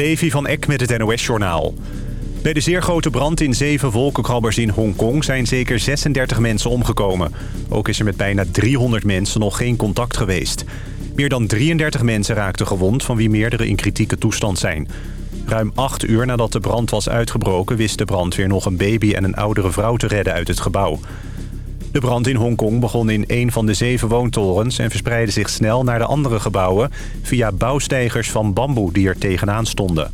Levi van Eck met het NOS-journaal. Bij de zeer grote brand in zeven wolkenkrabbers in Hongkong zijn zeker 36 mensen omgekomen. Ook is er met bijna 300 mensen nog geen contact geweest. Meer dan 33 mensen raakten gewond, van wie meerdere in kritieke toestand zijn. Ruim acht uur nadat de brand was uitgebroken... wist de brandweer nog een baby en een oudere vrouw te redden uit het gebouw. De brand in Hongkong begon in een van de zeven woontorens... en verspreidde zich snel naar de andere gebouwen... via bouwstijgers van bamboe die er tegenaan stonden.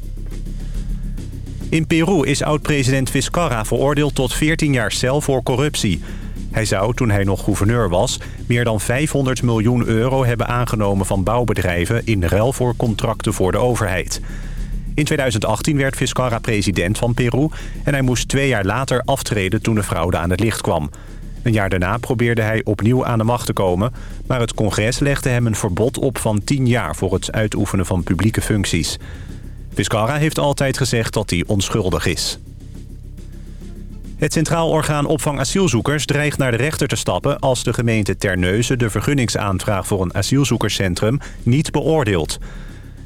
In Peru is oud-president Vizcarra veroordeeld tot 14 jaar cel voor corruptie. Hij zou, toen hij nog gouverneur was... meer dan 500 miljoen euro hebben aangenomen van bouwbedrijven... in ruil voor contracten voor de overheid. In 2018 werd Vizcarra president van Peru... en hij moest twee jaar later aftreden toen de fraude aan het licht kwam... Een jaar daarna probeerde hij opnieuw aan de macht te komen... maar het congres legde hem een verbod op van 10 jaar... voor het uitoefenen van publieke functies. Vizcarra heeft altijd gezegd dat hij onschuldig is. Het Centraal Orgaan Opvang Asielzoekers dreigt naar de rechter te stappen... als de gemeente Terneuzen de vergunningsaanvraag voor een asielzoekerscentrum niet beoordeelt.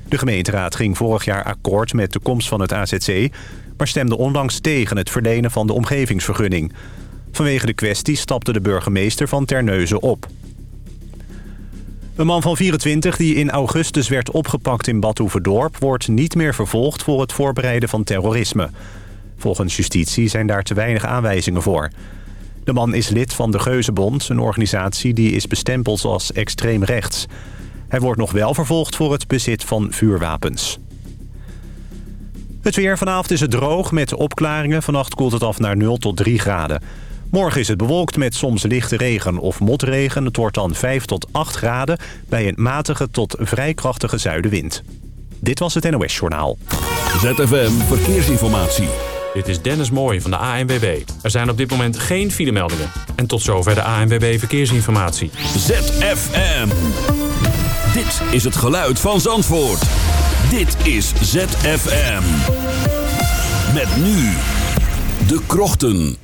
De gemeenteraad ging vorig jaar akkoord met de komst van het AZC... maar stemde onlangs tegen het verlenen van de omgevingsvergunning... Vanwege de kwestie stapte de burgemeester van Terneuzen op. Een man van 24 die in augustus werd opgepakt in Badhoevedorp... wordt niet meer vervolgd voor het voorbereiden van terrorisme. Volgens justitie zijn daar te weinig aanwijzingen voor. De man is lid van de Geuzenbond, een organisatie die is bestempeld als extreem rechts. Hij wordt nog wel vervolgd voor het bezit van vuurwapens. Het weer vanavond is het droog met opklaringen. Vannacht koelt het af naar 0 tot 3 graden. Morgen is het bewolkt met soms lichte regen of motregen. Het wordt dan 5 tot 8 graden bij een matige tot vrij krachtige zuidenwind. Dit was het NOS Journaal. ZFM Verkeersinformatie. Dit is Dennis Mooij van de ANWB. Er zijn op dit moment geen filemeldingen. En tot zover de ANWB Verkeersinformatie. ZFM. Dit is het geluid van Zandvoort. Dit is ZFM. Met nu de krochten.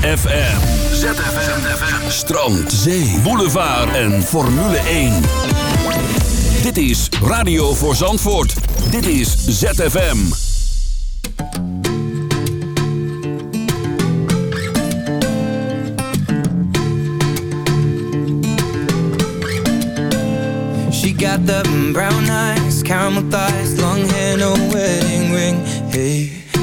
ZFM. ZFM. Strand, zee, boulevard en Formule 1. Dit is Radio voor Zandvoort. Dit is ZFM. She got the brown eyes, caramel thighs, long hair, no. Hey.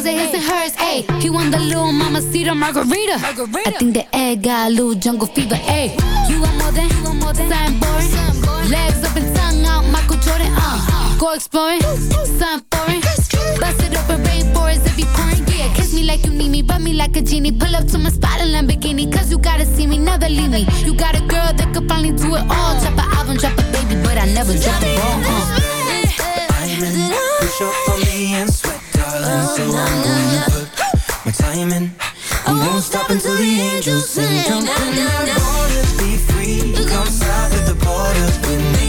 In my his and hers. Ayy, he want the little mama cedar margarita. I think the egg got a little jungle fever. Ayy, you want more than, you want more than something boring. Legs up and tongue out, Michael Jordan. Uh, go exploring, something foreign. Bust it open, rainforest if you pouring. Yeah, kiss me like you need me, rub me like a genie. Pull up to my spot in Lamborghini, cause you gotta see me, never leave me. You got a girl that could finally do it all. Drop an album, drop a baby, but I never drop a ball. Uh. Diamond, push up on me and sweat, darling So I'm gonna put my time in I won't stop until the angels sing. Jump in that water, be free. Come south of the border with me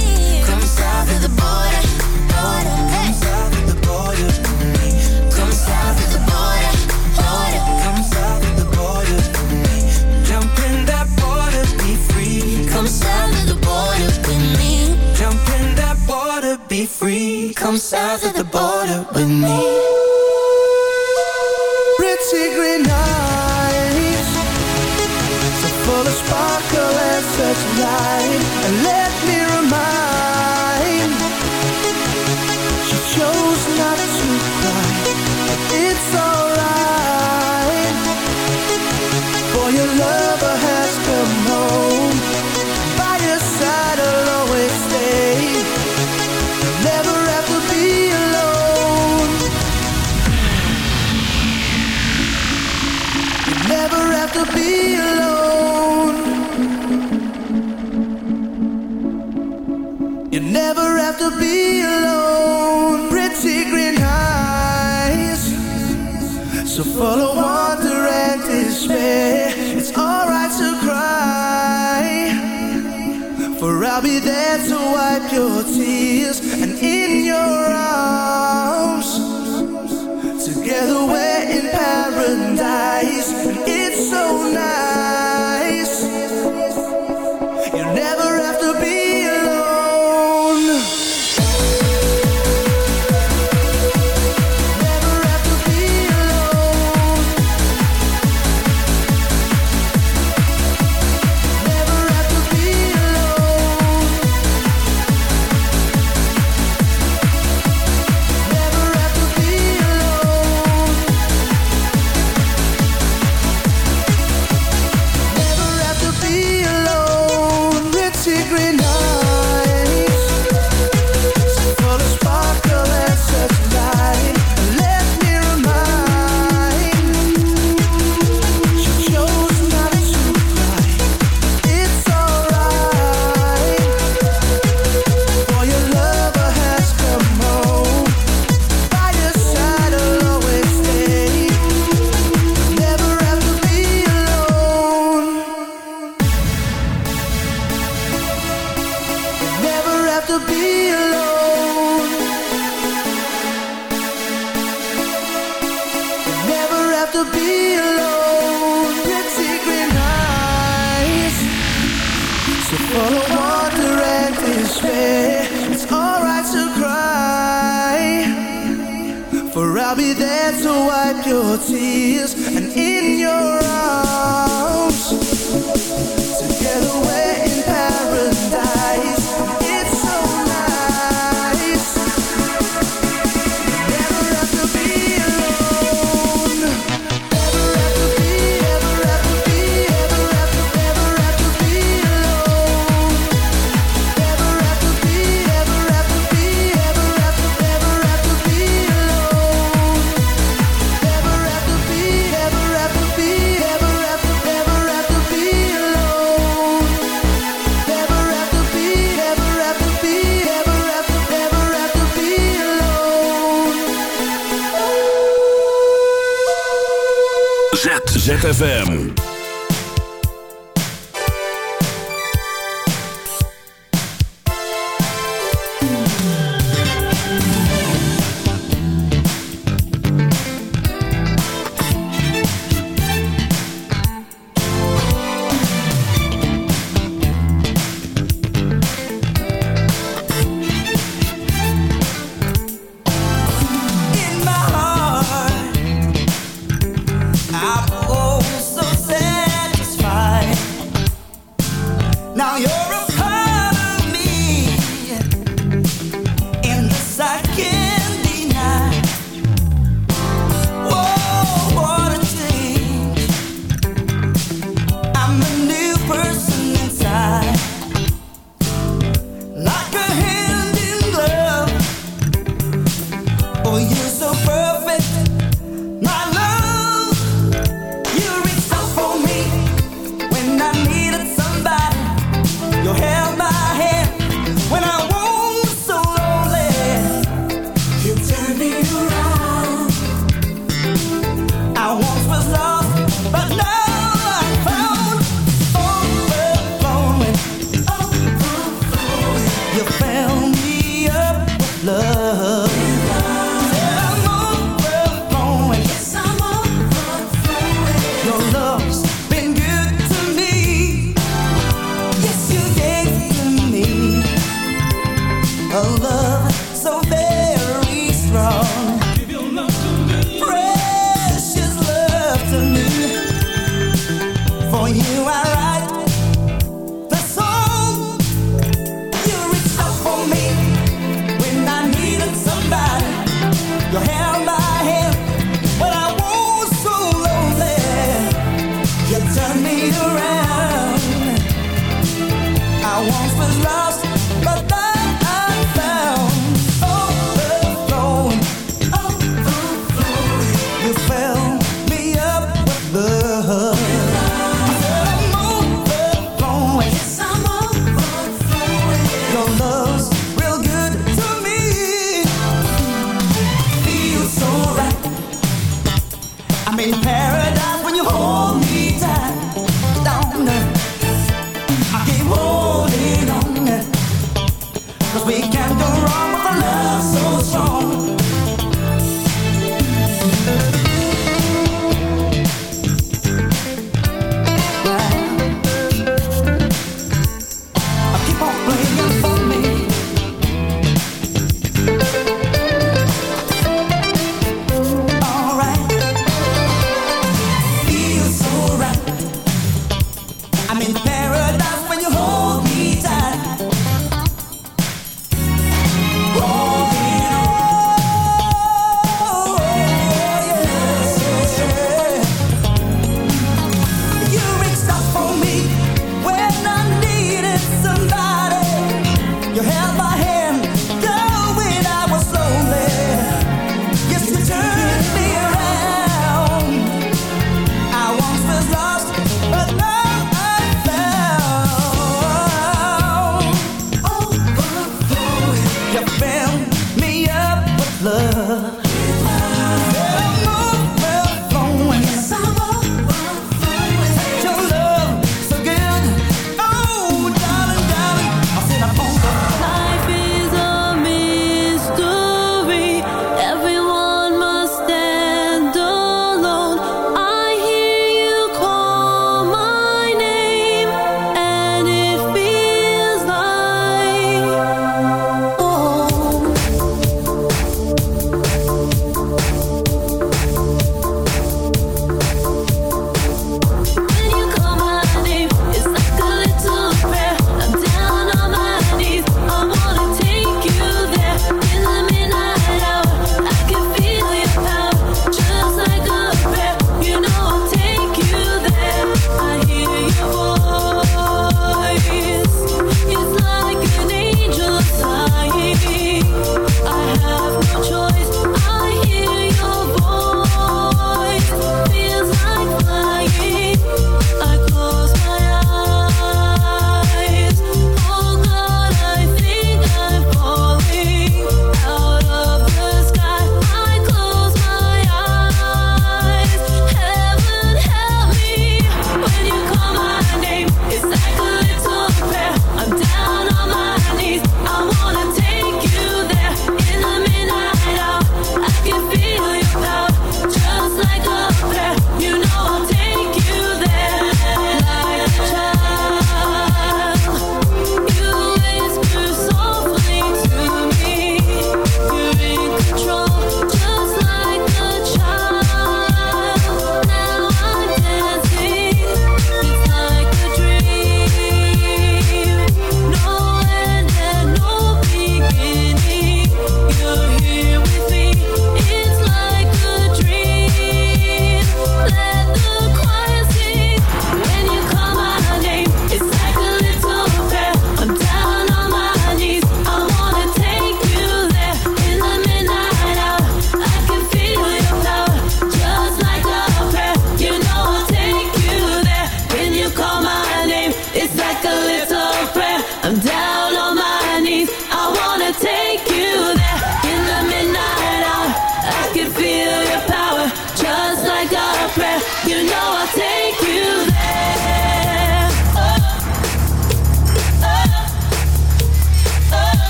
I once was lost,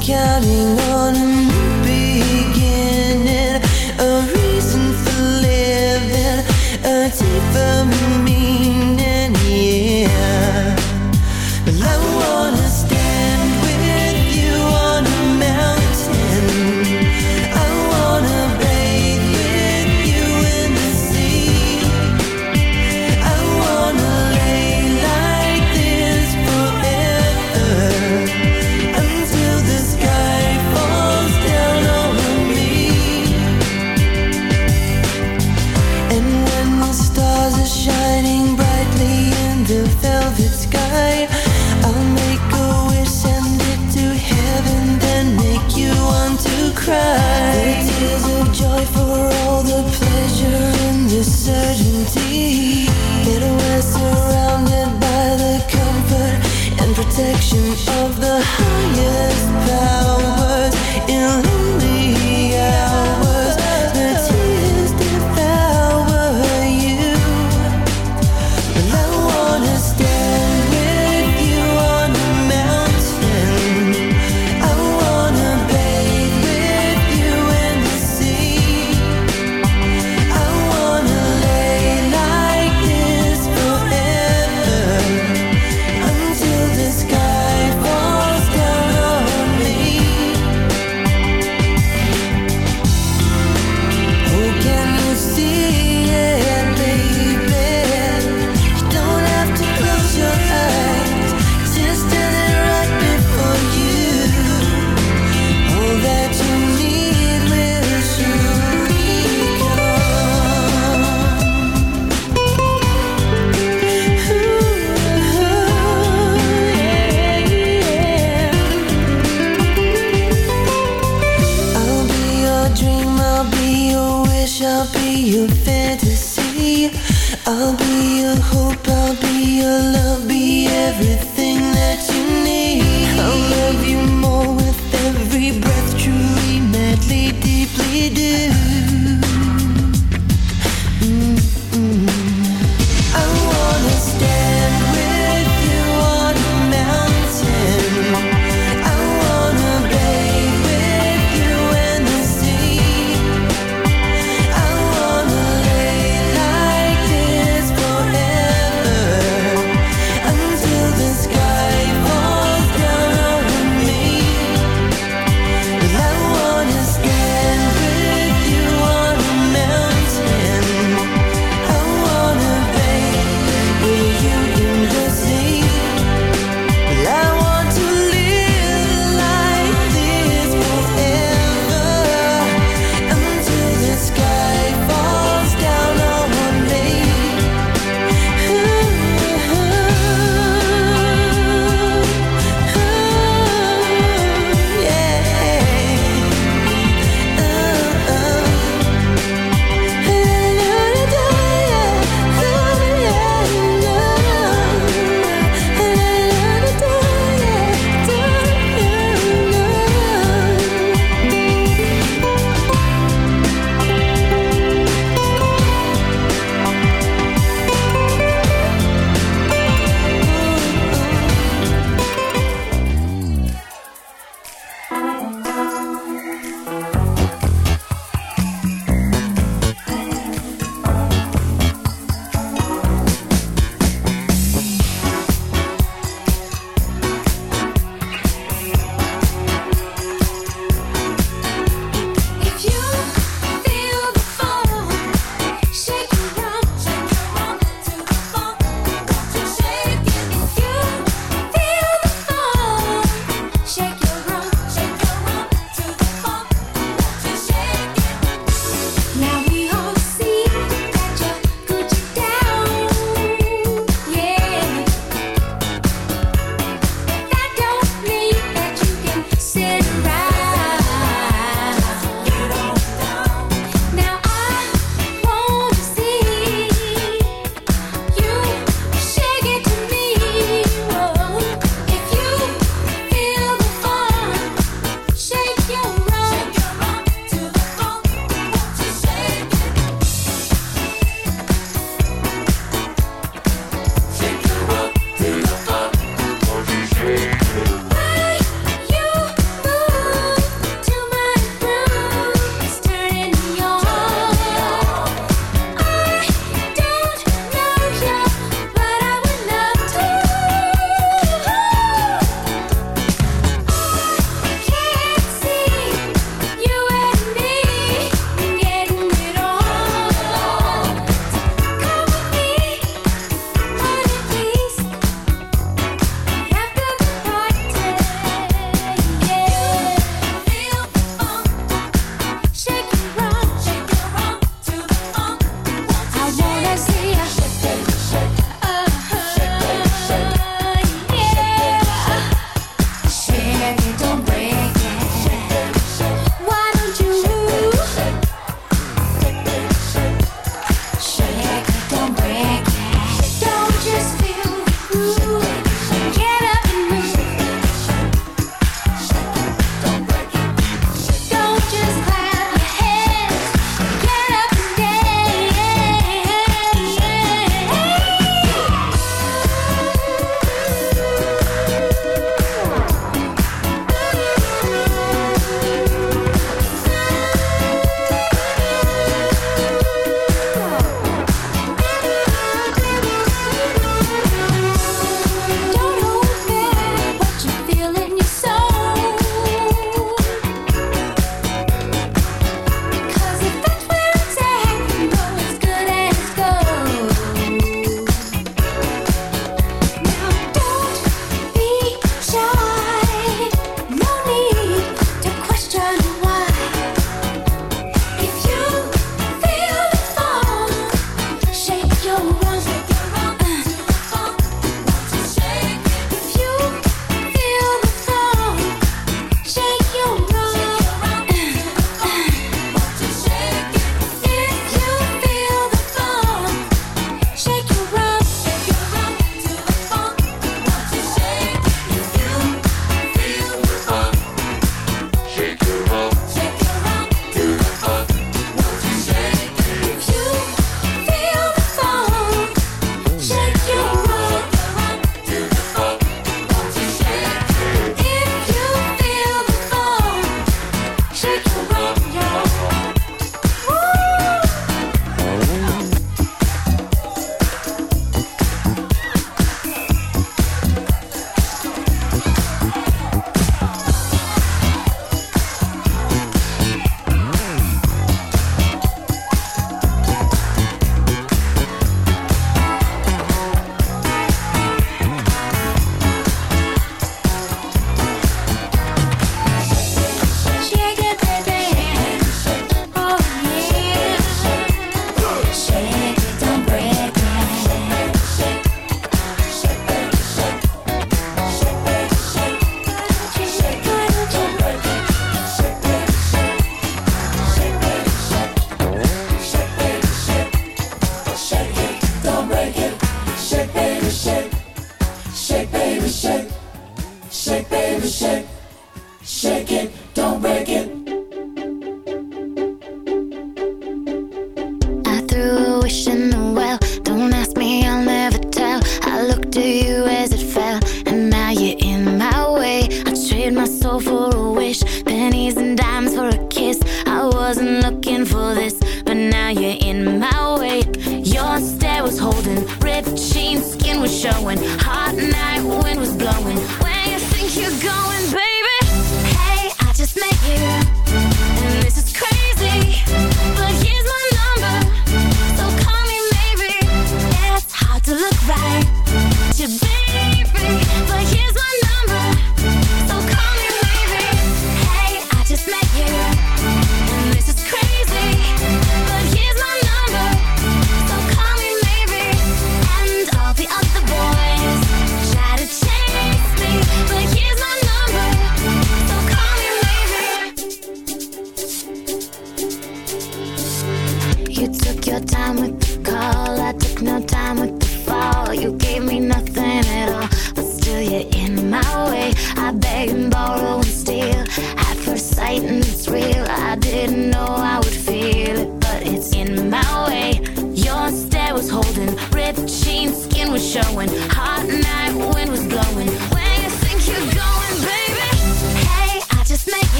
Counting on a protection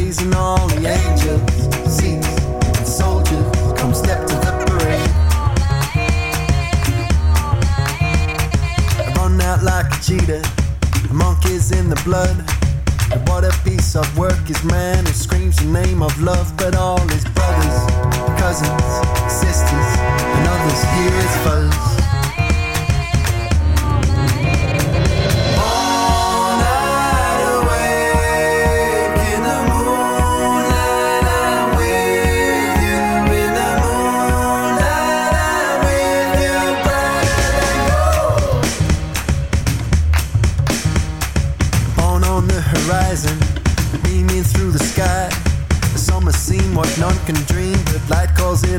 And all the angels, seats, and soldiers come step to the parade. I run out like a cheetah, the monkeys in the blood. And what a piece of work is man who screams the name of love, but all his brothers, cousins, sisters, and others hear his fuzz.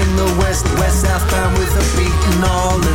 In the west, west southbound with a beat and all the